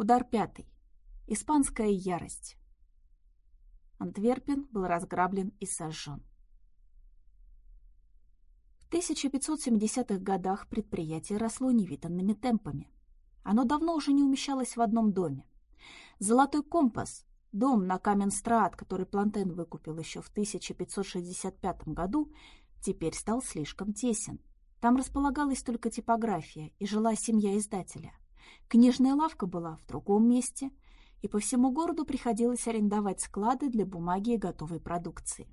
Удар пятый. Испанская ярость. Антверпен был разграблен и сожжен. В 1570-х годах предприятие росло невиданными темпами. Оно давно уже не умещалось в одном доме. «Золотой компас» — дом на Каменстрат, который Плантен выкупил еще в 1565 году, теперь стал слишком тесен. Там располагалась только типография и жила семья издателя. Книжная лавка была в другом месте, и по всему городу приходилось арендовать склады для бумаги и готовой продукции.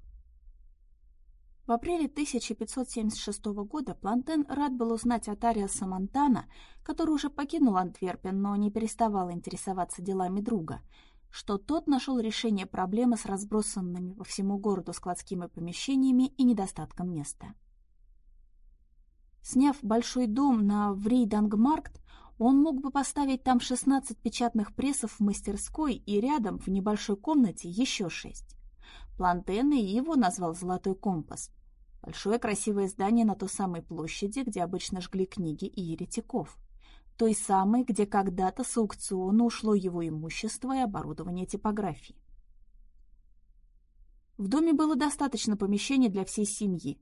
В апреле 1576 года Плантен рад был узнать от Ариаса Монтана, который уже покинул Антверпен, но не переставал интересоваться делами друга, что тот нашел решение проблемы с разбросанными по всему городу складскими помещениями и недостатком места. Сняв большой дом на Врейдангмаркт, он мог бы поставить там 16 печатных прессов в мастерской и рядом в небольшой комнате еще шесть. Плантен его назвал «Золотой компас», Большое красивое здание на той самой площади, где обычно жгли книги и еретиков. Той самой, где когда-то с аукциона ушло его имущество и оборудование типографии. В доме было достаточно помещений для всей семьи.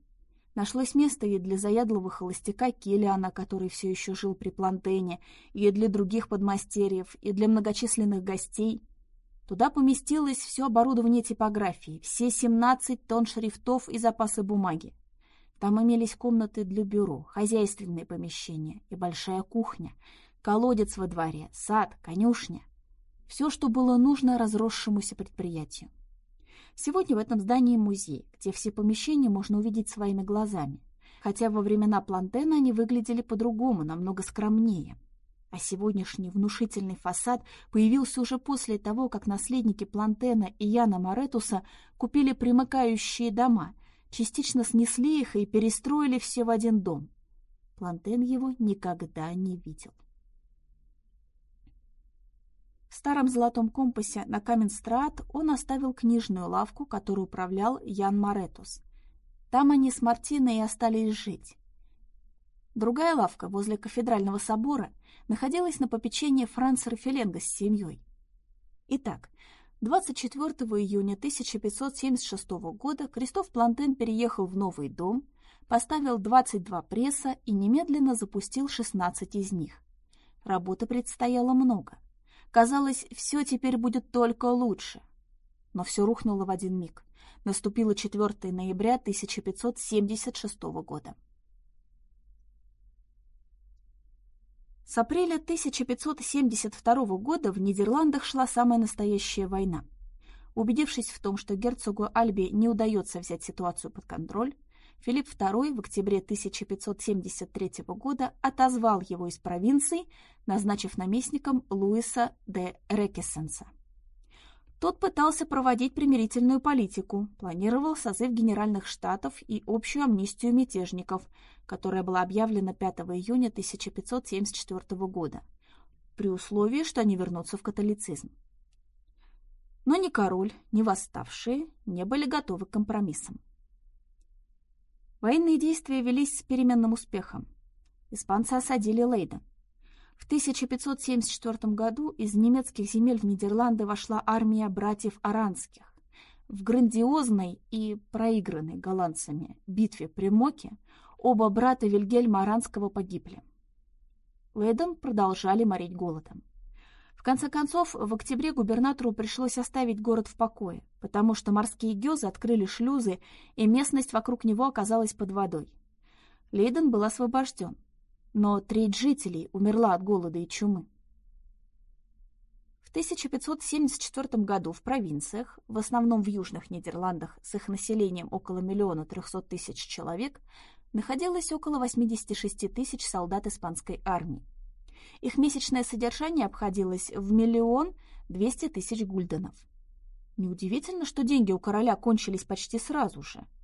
Нашлось место и для заядлого холостяка Келлиана, который все еще жил при Плантене, и для других подмастерьев, и для многочисленных гостей – Туда поместилось все оборудование типографии, все 17 тонн шрифтов и запасы бумаги. Там имелись комнаты для бюро, хозяйственные помещения и большая кухня, колодец во дворе, сад, конюшня. Все, что было нужно разросшемуся предприятию. Сегодня в этом здании музей, где все помещения можно увидеть своими глазами, хотя во времена Плантена они выглядели по-другому, намного скромнее. А сегодняшний внушительный фасад появился уже после того, как наследники Плантена и Яна Моретуса купили примыкающие дома, частично снесли их и перестроили все в один дом. Плантен его никогда не видел. В старом золотом компасе на Каменстрат он оставил книжную лавку, которую управлял Ян Моретус. Там они с Мартиной и остались жить. Другая лавка возле кафедрального собора находилась на попечении Франца Рафеленга с семьей. Итак, 24 июня 1576 года Кристоф Плантен переехал в новый дом, поставил 22 пресса и немедленно запустил 16 из них. Работы предстояло много. Казалось, все теперь будет только лучше. Но все рухнуло в один миг. Наступило 4 ноября 1576 года. С апреля 1572 года в Нидерландах шла самая настоящая война. Убедившись в том, что герцогу Альби не удается взять ситуацию под контроль, Филипп II в октябре 1573 года отозвал его из провинции, назначив наместником Луиса де Рекесенса. Тот пытался проводить примирительную политику, планировал созыв Генеральных Штатов и общую амнистию мятежников, которая была объявлена 5 июня 1574 года, при условии, что они вернутся в католицизм. Но ни король, ни восставшие не были готовы к компромиссам. Военные действия велись с переменным успехом. Испанцы осадили Лейден. В 1574 году из немецких земель в Нидерланды вошла армия братьев Аранских. В грандиозной и проигранной голландцами битве при Моке оба брата Вильгельма Аранского погибли. Лейден продолжали морить голодом. Конце концов, в октябре губернатору пришлось оставить город в покое, потому что морские гёзы открыли шлюзы, и местность вокруг него оказалась под водой. Лейден был освобожден, но треть жителей умерла от голода и чумы. В 1574 году в провинциях, в основном в Южных Нидерландах с их населением около миллиона трехсот тысяч человек, находилось около 86 тысяч солдат испанской армии. Их месячное содержание обходилось в миллион двести тысяч гульденов. Неудивительно, что деньги у короля кончились почти сразу же –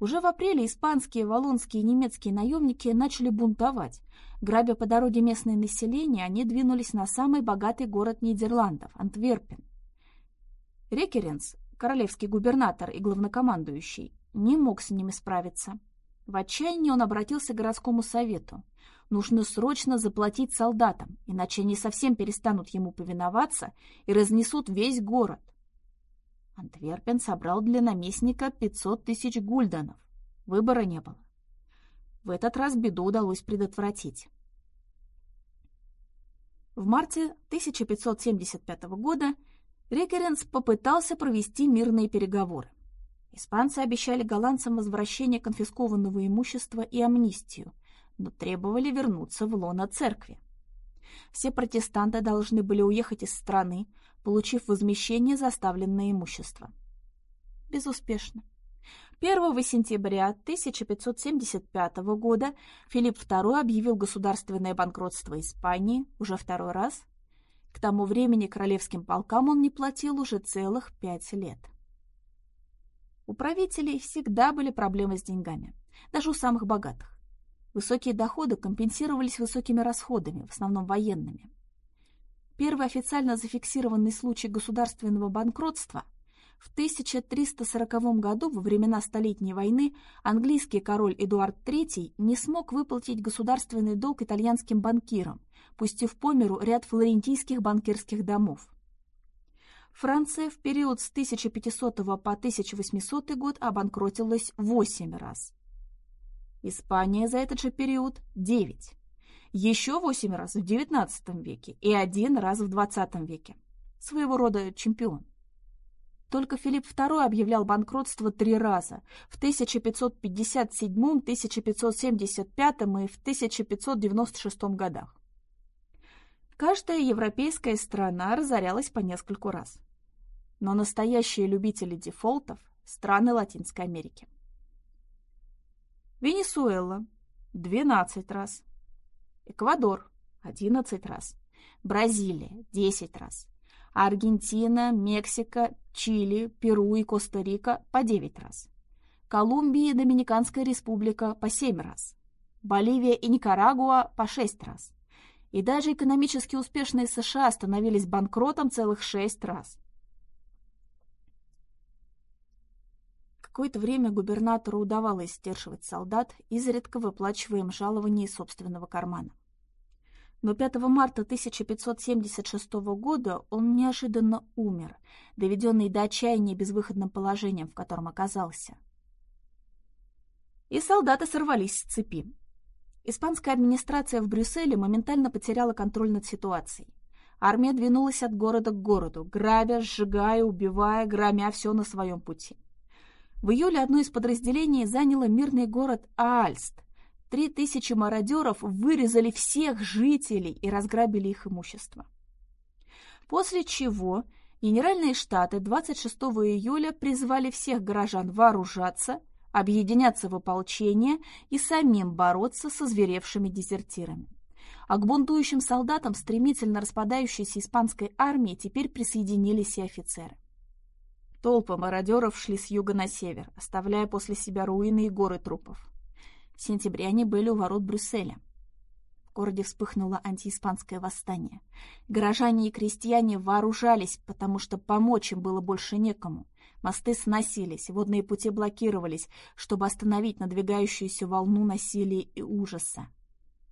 уже в апреле испанские, валонские и немецкие наемники начали бунтовать. Грабя по дороге местное население, они двинулись на самый богатый город Нидерландов – Антверпен. Рекеренс, королевский губернатор и главнокомандующий, не мог с ними справиться. В отчаянии он обратился к городскому совету. Нужно срочно заплатить солдатам, иначе они совсем перестанут ему повиноваться и разнесут весь город. Антверпен собрал для наместника 500 тысяч гульденов. Выбора не было. В этот раз беду удалось предотвратить. В марте 1575 года Рекеренс попытался провести мирные переговоры. Испанцы обещали голландцам возвращение конфискованного имущества и амнистию, но требовали вернуться в лоно церкви. Все протестанты должны были уехать из страны, получив возмещение за оставленное имущество. Безуспешно. 1 сентября 1575 года Филипп II объявил государственное банкротство Испании уже второй раз. К тому времени королевским полкам он не платил уже целых пять лет. У правителей всегда были проблемы с деньгами, даже у самых богатых. Высокие доходы компенсировались высокими расходами, в основном военными. Первый официально зафиксированный случай государственного банкротства в 1340 году, во времена Столетней войны, английский король Эдуард III не смог выплатить государственный долг итальянским банкирам, пустив по миру ряд флорентийских банкирских домов. Франция в период с 1500 по 1800 год обанкротилась 8 раз. Испания за этот же период – 9. Еще 8 раз в XIX веке и один раз в XX веке. Своего рода чемпион. Только Филипп II объявлял банкротство три раза – в 1557, 1575 и в 1596 годах. Каждая европейская страна разорялась по нескольку раз. Но настоящие любители дефолтов – страны Латинской Америки. Венесуэла – 12 раз. Эквадор – 11 раз. Бразилия – 10 раз. Аргентина, Мексика, Чили, Перу и Коста-Рика по 9 раз. Колумбия и Доминиканская республика по 7 раз. Боливия и Никарагуа по 6 раз. И даже экономически успешные США становились банкротом целых 6 раз. Какое-то время губернатору удавалось сдерживать солдат, изредка выплачивая им жалования из собственного кармана. Но 5 марта 1576 года он неожиданно умер, доведенный до отчаяния безвыходным положением, в котором оказался. И солдаты сорвались с цепи. Испанская администрация в Брюсселе моментально потеряла контроль над ситуацией. Армия двинулась от города к городу, грабя, сжигая, убивая, громя все на своем пути. В июле одно из подразделений заняло мирный город Аальст. Три тысячи мародеров вырезали всех жителей и разграбили их имущество. После чего Генеральные Штаты 26 июля призвали всех горожан вооружаться, объединяться в ополчение и самим бороться со зверевшими дезертирами. А к бунтующим солдатам стремительно распадающейся испанской армии теперь присоединились и офицеры. Толпы мародеров шли с юга на север, оставляя после себя руины и горы трупов. В сентябре они были у ворот Брюсселя. В городе вспыхнуло антииспанское восстание. Горожане и крестьяне вооружались, потому что помочь им было больше некому. Мосты сносились, водные пути блокировались, чтобы остановить надвигающуюся волну насилия и ужаса.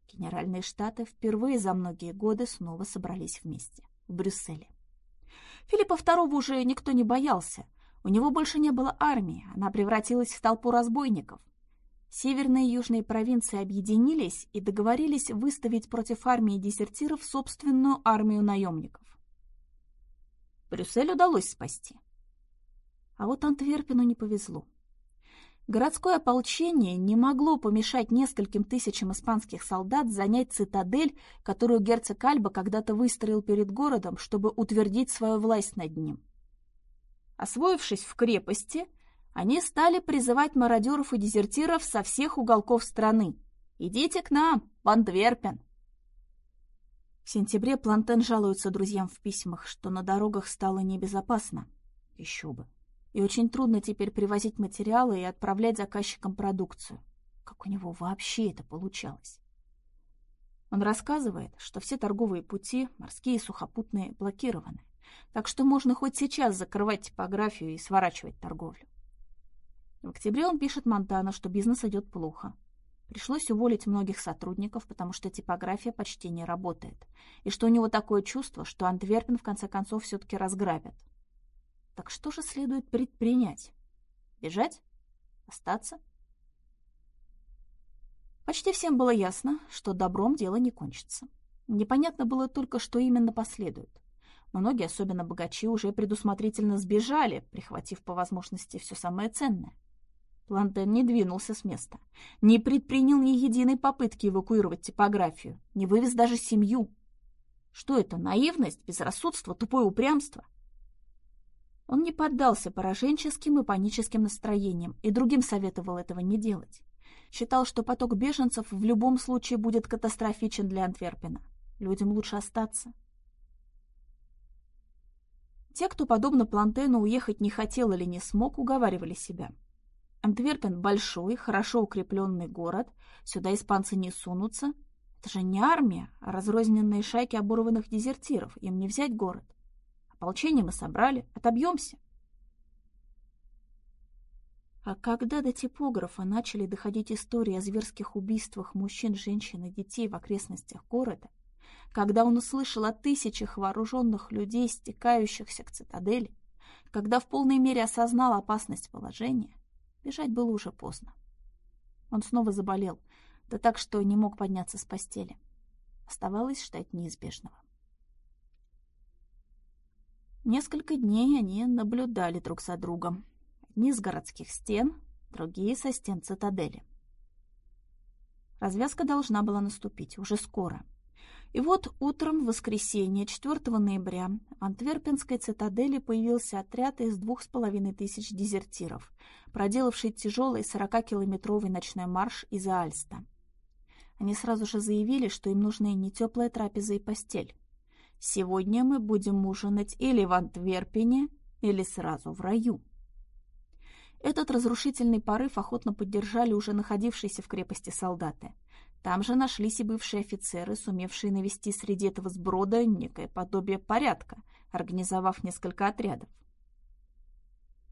Генеральные штаты впервые за многие годы снова собрались вместе, в Брюсселе. Филиппа II уже никто не боялся. У него больше не было армии, она превратилась в толпу разбойников. Северные и южные провинции объединились и договорились выставить против армии дезертиров собственную армию наемников. Брюссель удалось спасти. А вот Антверпену не повезло. Городское ополчение не могло помешать нескольким тысячам испанских солдат занять цитадель, которую герцог Альба когда-то выстроил перед городом, чтобы утвердить свою власть над ним. Освоившись в крепости, они стали призывать мародеров и дезертиров со всех уголков страны. «Идите к нам, в Антверпен!» В сентябре Плантен жалуется друзьям в письмах, что на дорогах стало небезопасно. Еще бы и очень трудно теперь привозить материалы и отправлять заказчикам продукцию. Как у него вообще это получалось? Он рассказывает, что все торговые пути, морские и сухопутные, блокированы, так что можно хоть сейчас закрывать типографию и сворачивать торговлю. В октябре он пишет Монтана, что бизнес идет плохо. Пришлось уволить многих сотрудников, потому что типография почти не работает, и что у него такое чувство, что Антверпен в конце концов все-таки разграбят. Так что же следует предпринять? Бежать? Остаться? Почти всем было ясно, что добром дело не кончится. Непонятно было только, что именно последует. Многие, особенно богачи, уже предусмотрительно сбежали, прихватив по возможности все самое ценное. Плантен не двинулся с места, не предпринял ни единой попытки эвакуировать типографию, не вывез даже семью. Что это, наивность, безрассудство, тупое упрямство? Он не поддался пораженческим и паническим настроениям и другим советовал этого не делать. Считал, что поток беженцев в любом случае будет катастрофичен для Антверпена. Людям лучше остаться. Те, кто, подобно Плантену, уехать не хотел или не смог, уговаривали себя – Антверпен – большой, хорошо укрепленный город. Сюда испанцы не сунутся. Это же не армия, а разрозненные шайки оборванных дезертиров. Им не взять город. Ополчение мы собрали. Отобьемся. А когда до типографа начали доходить истории о зверских убийствах мужчин, женщин и детей в окрестностях города, когда он услышал о тысячах вооруженных людей, стекающихся к цитадели, когда в полной мере осознал опасность положения, Бежать было уже поздно. Он снова заболел, да так, что не мог подняться с постели. Оставалось ждать неизбежного. Несколько дней они наблюдали друг за другом. Одни с городских стен, другие со стен цитадели. Развязка должна была наступить уже скоро — и вот утром в воскресенье, 4 ноября, в Антверпенской цитадели появился отряд из двух с половиной тысяч дезертиров, проделавший тяжелый 40-километровый ночной марш из Альста. Они сразу же заявили, что им нужны не теплая трапеза и постель. «Сегодня мы будем ужинать или в Антверпене, или сразу в раю». Этот разрушительный порыв охотно поддержали уже находившиеся в крепости солдаты – там же нашлись и бывшие офицеры, сумевшие навести среди этого сброда некое подобие порядка, организовав несколько отрядов.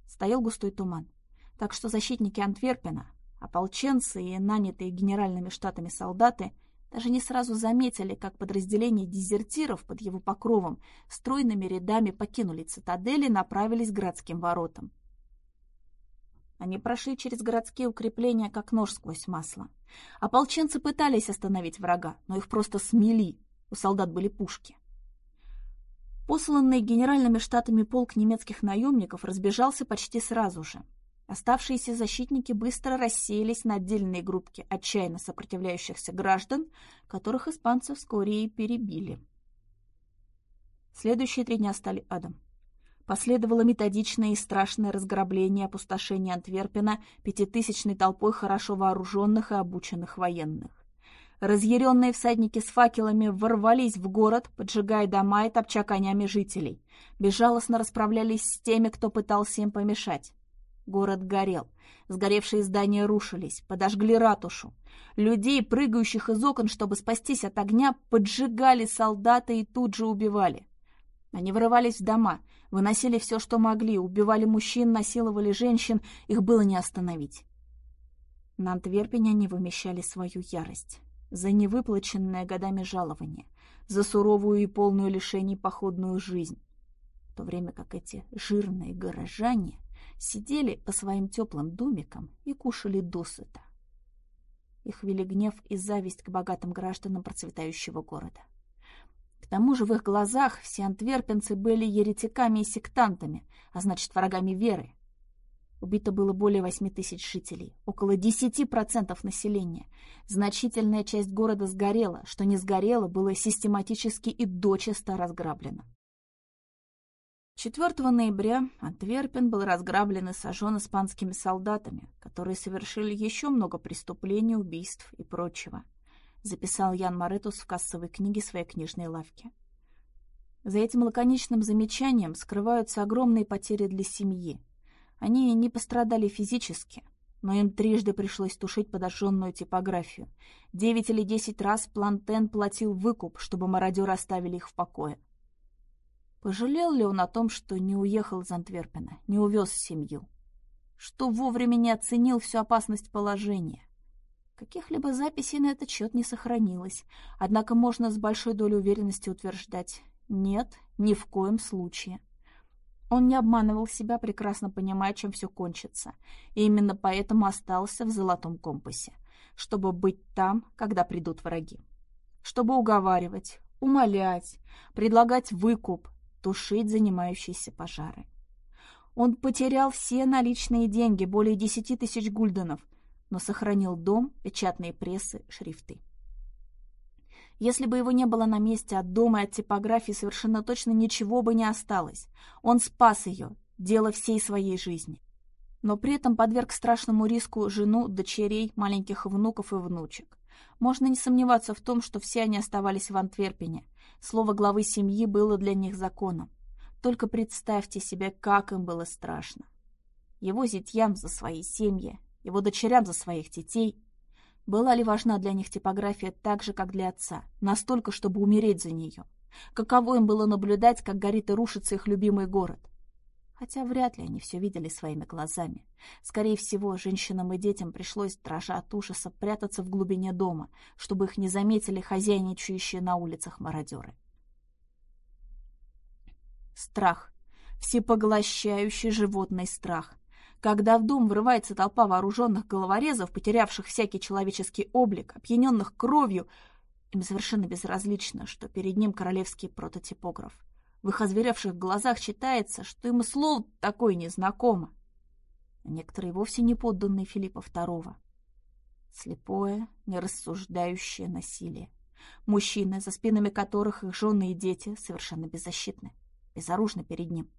Стоял густой туман, так что защитники Антверпена, ополченцы и нанятые генеральными штатами солдаты даже не сразу заметили, как подразделения дезертиров под его покровом стройными рядами покинули цитадель и направились к городским воротам. Они прошли через городские укрепления, как нож сквозь масло. Ополченцы пытались остановить врага, но их просто смели. У солдат были пушки. Посланный генеральными штатами полк немецких наемников разбежался почти сразу же. Оставшиеся защитники быстро рассеялись на отдельные группки отчаянно сопротивляющихся граждан, которых испанцы вскоре и перебили. Следующие три дня стали адом. Последовало методичное и страшное разграбление и опустошение Антверпена пятитысячной толпой хорошо вооруженных и обученных военных. Разъяренные всадники с факелами ворвались в город, поджигая дома и топча конями жителей. Безжалостно расправлялись с теми, кто пытался им помешать. Город горел. Сгоревшие здания рушились, подожгли ратушу. Людей, прыгающих из окон, чтобы спастись от огня, поджигали солдаты и тут же убивали. Они вырывались в дома, выносили все, что могли, убивали мужчин, насиловали женщин, их было не остановить. На Антверпене они вымещали свою ярость за невыплаченное годами жалование, за суровую и полную лишений походную жизнь, в то время как эти жирные горожане сидели по своим теплым домикам и кушали досыта. Их вели гнев и зависть к богатым гражданам процветающего города. К тому же в их глазах все антверпенцы были еретиками и сектантами, а значит врагами веры. Убито было более 8 тысяч жителей, около 10% населения. Значительная часть города сгорела, что не сгорело, было систематически и дочисто разграблено. 4 ноября Антверпен был разграблен и сожжен испанскими солдатами, которые совершили еще много преступлений, убийств и прочего записал Ян Маретус в кассовой книге своей книжной лавки. За этим лаконичным замечанием скрываются огромные потери для семьи. Они не пострадали физически, но им трижды пришлось тушить подожженную типографию. Девять или десять раз Плантен платил выкуп, чтобы мародеры оставили их в покое. Пожалел ли он о том, что не уехал из Антверпена, не увез семью? Что вовремя не оценил всю опасность положения? Каких-либо записей на этот счет не сохранилось, однако можно с большой долей уверенности утверждать «нет, ни в коем случае». Он не обманывал себя, прекрасно понимая, чем все кончится, и именно поэтому остался в золотом компасе, чтобы быть там, когда придут враги. Чтобы уговаривать, умолять, предлагать выкуп, тушить занимающиеся пожары. Он потерял все наличные деньги, более десяти тысяч гульденов, но сохранил дом, печатные прессы, шрифты. Если бы его не было на месте от дома и от типографии, совершенно точно ничего бы не осталось. Он спас ее, дело всей своей жизни. Но при этом подверг страшному риску жену, дочерей, маленьких внуков и внучек. Можно не сомневаться в том, что все они оставались в Антверпене. Слово главы семьи было для них законом. Только представьте себе, как им было страшно. Его зятьям за свои семьи, его дочерям за своих детей. Была ли важна для них типография так же, как для отца, настолько, чтобы умереть за нее? Каково им было наблюдать, как горит и рушится их любимый город? Хотя вряд ли они все видели своими глазами. Скорее всего, женщинам и детям пришлось, дрожа от ужаса, прятаться в глубине дома, чтобы их не заметили хозяйничающие на улицах мародеры. Страх. Всепоглощающий животный страх. Когда в дом врывается толпа вооруженных головорезов, потерявших всякий человеческий облик, опьяненных кровью, им совершенно безразлично, что перед ним королевский прототипограф. В их озверевших глазах читается, что им и слово такое незнакомо. А некоторые вовсе не подданные Филиппа II. Слепое, нерассуждающее насилие. Мужчины, за спинами которых их жены и дети, совершенно беззащитны, безоружны перед ним.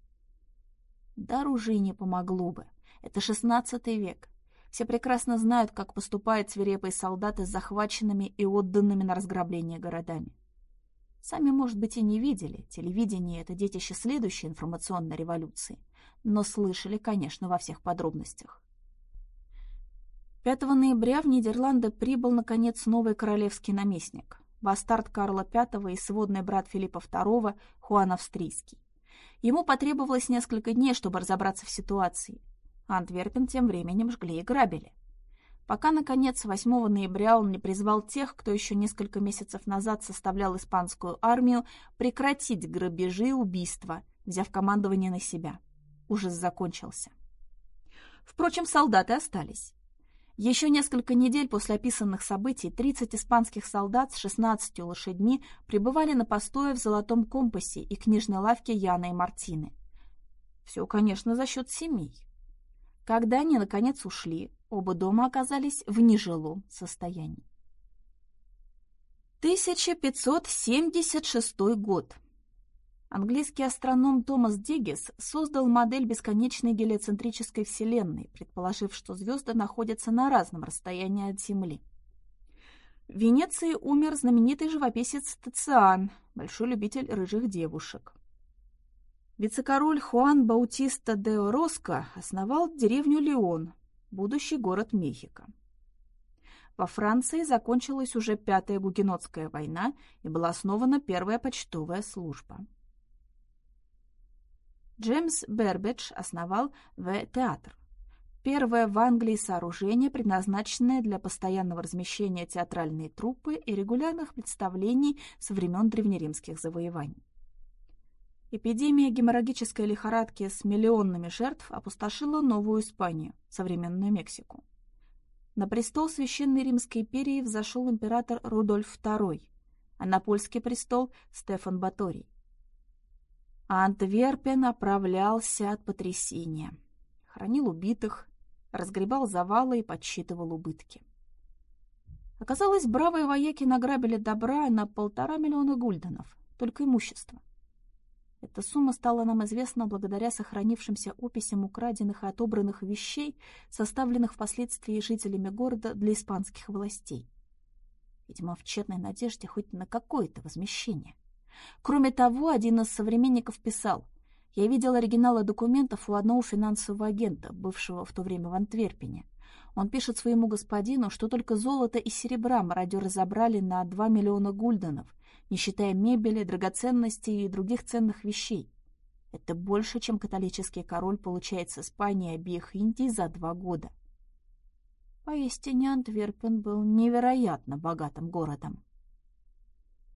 Да оружие не помогло бы. Это шестнадцатый век. Все прекрасно знают, как поступают свирепые солдаты с захваченными и отданными на разграбление городами. Сами, может быть, и не видели, телевидение — это детище следующей информационной революции, но слышали, конечно, во всех подробностях. 5 ноября в Нидерланды прибыл, наконец, новый королевский наместник, бастард Карла V и сводный брат Филиппа II Хуан Австрийский. Ему потребовалось несколько дней, чтобы разобраться в ситуации. Антверпен тем временем жгли и грабили пока, наконец, 8 ноября он не призвал тех, кто еще несколько месяцев назад составлял испанскую армию, прекратить грабежи и убийства, взяв командование на себя. Ужас закончился. Впрочем, солдаты остались. Еще несколько недель после описанных событий 30 испанских солдат с 16 лошадьми пребывали на постое в Золотом компасе и книжной лавке Яна и Мартины. Все, конечно, за счет семей. Когда они, наконец, ушли, Оба дома оказались в нежилом состоянии. 1576 год. Английский астроном Томас Диггис создал модель бесконечной гелиоцентрической Вселенной, предположив, что звезды находятся на разном расстоянии от Земли. В Венеции умер знаменитый живописец Тациан, большой любитель рыжих девушек. Вице-король Хуан Баутиста де Ороско основал деревню Леон, будущий город Мехико. Во Франции закончилась уже Пятая Гугенотская война и была основана первая почтовая служба. Джеймс Бербидж основал В-театр. Первое в Англии сооружение, предназначенное для постоянного размещения театральной труппы и регулярных представлений со времен древнеримских завоеваний. Эпидемия геморрагической лихорадки с миллионами жертв опустошила Новую Испанию, современную Мексику. На престол Священной Римской империи взошел император Рудольф II, а на польский престол Стефан Баторий. А Антверпен оправлялся от потрясения. Хранил убитых, разгребал завалы и подсчитывал убытки. Оказалось, бравые вояки награбили добра на полтора миллиона гульденов, только имущество. Эта сумма стала нам известна благодаря сохранившимся описям украденных и отобранных вещей, составленных впоследствии жителями города для испанских властей. Видимо, в тщетной надежде хоть на какое-то возмещение. Кроме того, один из современников писал, «Я видел оригиналы документов у одного финансового агента, бывшего в то время в Антверпене. Он пишет своему господину, что только золото и серебра мародеры забрали на 2 миллиона гульденов, не считая мебели, драгоценностей и других ценных вещей. Это больше, чем католический король получает с Испании обеих Индий за два года. Поистине Антверпен был невероятно богатым городом.